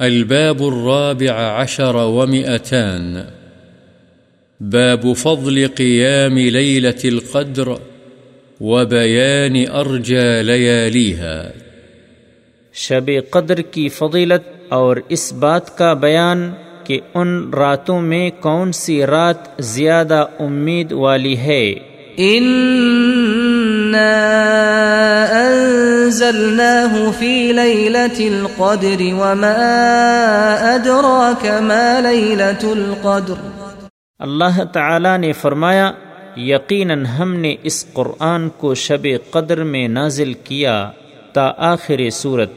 الباب الرابع عشر ومئتان. باب فضل قيام ليلة القدر وبيان أرجى لياليها. شب قدر کی فضیلت اور اس بات کا بیان کہ ان راتوں میں کون سی رات زیادہ امید والی ہے؟ أنزلناه في ليلة القدر وما أدراك ما ليلة القدر اللہ تعالی نے فرمایا، یقیناً ہم نے اس قرآن کو شب قدر میں نازل کیا تا آخر صورت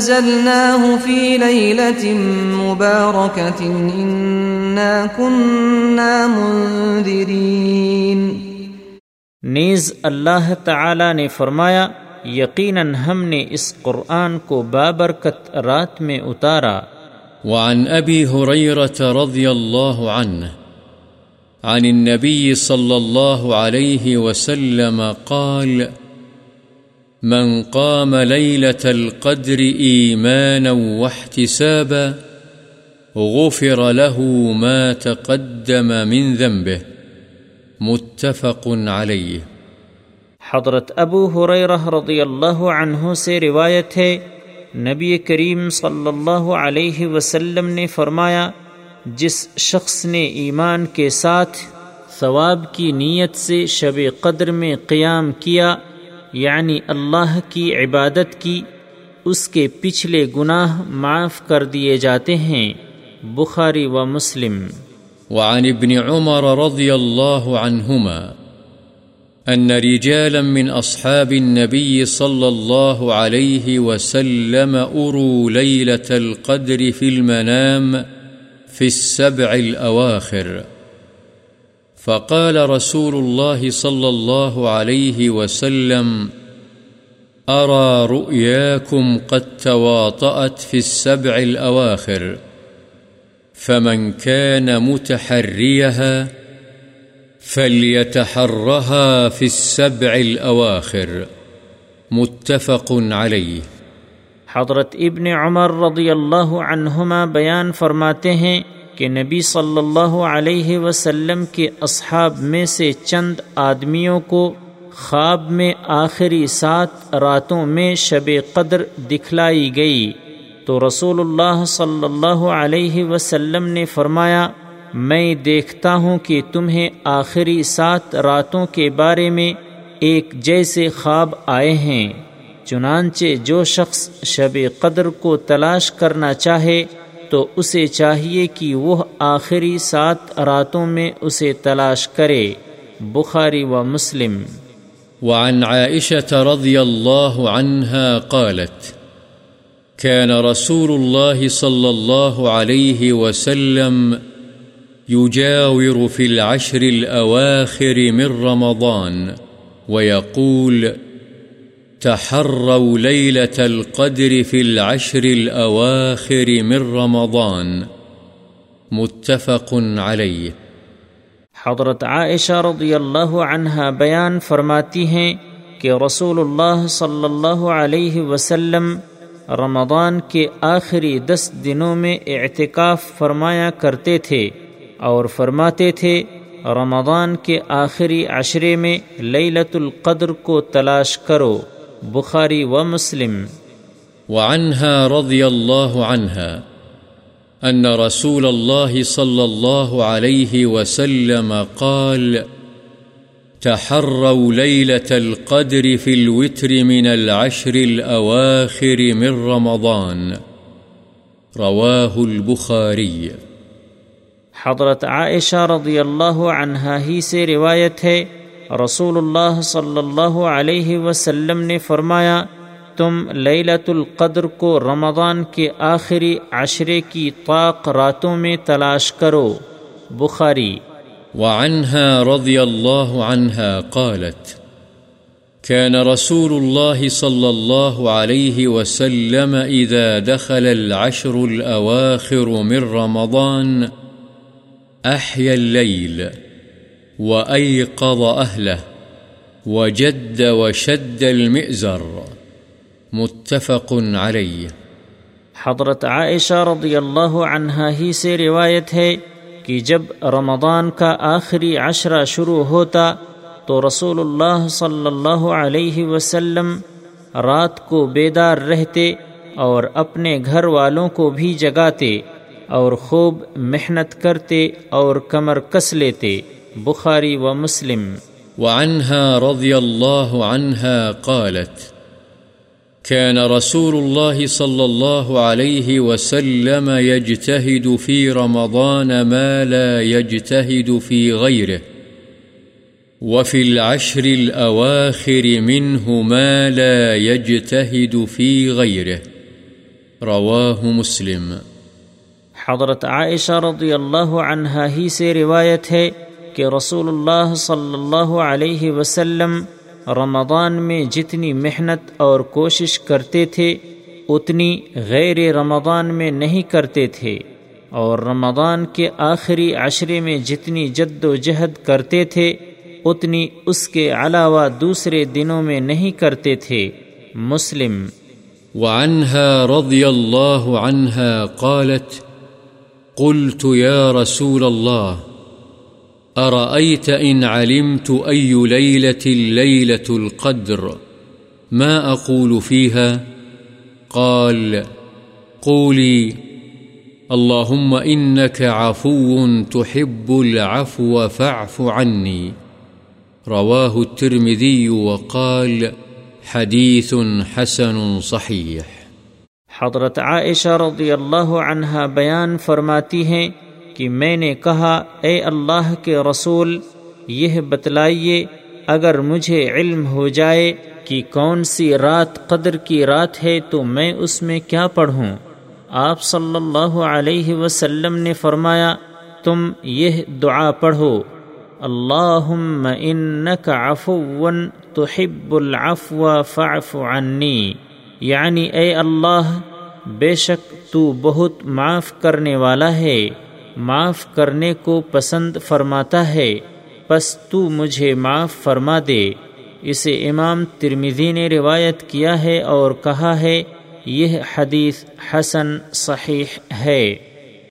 أنزلناه في ليلة مباركة إنا كنا منذرين نیز اللہ تعالی نے فرمایا یقیناً ہم نے اس قرآن کو بابرکت رات میں اتارا۔ وعن أبي هريرة رضي الله عنه عن النبي صلى الله عليه وسلم قال من قام ليلة القدر إيمانا واحتسابا غفر له ما تقدم من ذنبه. متفق علیہ حضرت ابو حریرہ رضی اللہ عنہ سے روایت ہے، نبی کریم صلی اللہ علیہ وسلم نے فرمایا، جس شخص نے ایمان کے ساتھ ثواب کی نیت سے شب قدر میں قیام کیا یعنی اللہ کی عبادت کی، اس کے پچھلے گناہ معاف کر دیے جاتے ہیں، بخاری و مسلم۔ وعن ابن عمر رضي الله عنهما أن رجالا من أصحاب النبي صلى الله عليه وسلم أروا ليلة القدر في المنام في السبع الأواخر فقال رسول الله صلى الله عليه وسلم، أرى رؤياكم قد تواطأت في السبع الأواخر، فمن كان متحريها فليتحرها في السبع الأواخر. متفق عليه. حضرت ابن عمر رضی اللہ عنہما بیان فرماتے ہیں کہ نبی صلی اللہ علیہ وسلم کے اصحاب میں سے چند آدمیوں کو خواب میں آخری سات راتوں میں شب قدر دکھلائی گئی۔ تو رسول اللہ صلی اللہ علیہ وسلم نے فرمایا، میں دیکھتا ہوں کہ تمہیں آخری سات راتوں کے بارے میں ایک جیسے خواب آئے ہیں۔ چنانچہ جو شخص شب قدر کو تلاش کرنا چاہے تو اسے چاہیے کہ وہ آخری سات راتوں میں اسے تلاش کرے، بخاری و مسلم۔ وعن عائشة رضي الله عنها قالت كان رسول الله صلى الله عليه وسلم يجاور في العشر الأواخر من رمضان ويقول تحروا ليلة القدر في العشر الأواخر من رمضان. متفق عليه. حضرت عائشہ رضی اللہ عنہ بیان فرماتی ہیں کہ رسول اللہ صلی اللہ علیہ وسلم رمضان کے آخری دس دنوں میں اعتکاف فرمایا کرتے تھے اور فرماتے تھے رمضان کے آخری عشرے میں لیلت القدر کو تلاش کرو۔ بخاری و مسلم وعنها رضی اللہ عنها أن رسول الله صلى الله عليه وسلم قال تحروا ليلة القدر في الوتر من العشر الأواخر من رمضان. رواه البخاري حضرت عائشہ رضی اللہ عنہ ہی سے روایت ہے رسول اللہ صلی اللہ علیہ وسلم نے فرمایا، تم لیلت القدر کو رمضان کے آخری عشرے کی طاق راتوں میں تلاش کرو۔ بخاری۔ وعنها رضي الله عنها قالت كان رسول الله صلى الله عليه وسلم إذا دخل العشر الأواخر من رمضان أحيا الليل وأيقظ أهله وجد وشد المئزر. متفق عليه. حضرت عائشہ رضی اللہ عنہا ہی سے روایت ہے کہ جب رمضان کا آخری عشرہ شروع ہوتا تو رسول اللہ صلی اللہ علیہ وسلم رات کو بیدار رہتے اور اپنے گھر والوں کو بھی جگاتے اور خوب محنت کرتے اور کمر کس لیتے۔ بخاری و مسلم وعنها رضي الله عنها قالت كان رسول الله صلى الله عليه وسلم يجتهد في رمضان ما لا يجتهد في غيره وفي العشر الأواخر منه ما لا يجتهد في غيره رواه مسلم۔ حضرت عائشہ رضی اللہ عنہا ہی سے روایت ہے کہ رسول اللہ صلی اللہ علیہ وسلم رمضان میں جتنی محنت اور کوشش کرتے تھے، اتنی غیر رمضان میں نہیں کرتے تھے۔ اور رمضان کے آخری عشرے میں جتنی جد و جہد کرتے تھے، اتنی اس کے علاوہ دوسرے دنوں میں نہیں کرتے تھے۔ مسلم۔ وعنها رضي الله عنها قالت، قلت يا رسول الله أرأيت إن علمت أي ليلة ليلة القدر؟ ما أقول فيها؟ قال، قولي، اللهم إنك عفو تحب العفو فاعف عني. رواه الترمذي وقال، حديث حسن صحيح. حضرت عائشہ رضی اللہ عنہا بیان فرماتی ہیں کہ میں نے کہا، اے اللہ کے رسول، یہ بتلائیے، اگر مجھے علم ہو جائے کہ کون سی رات قدر کی رات ہے، تو میں اس میں کیا پڑھوں؟ آپ صلی اللہ علیہ وسلم نے فرمایا، تم یہ دعا پڑھو، اللہم انک عفو تحب العفو فاعف عنی یعنی اے اللہ، بے شک تو بہت معاف کرنے والا ہے۔ معاف کرنے کو پسند فرماتا ہے، پس تو مجھے معاف فرما دے۔ اسے امام ترمیدی نے روایت کیا ہے اور کہا ہے، یہ حدیث حسن صحیح ہے۔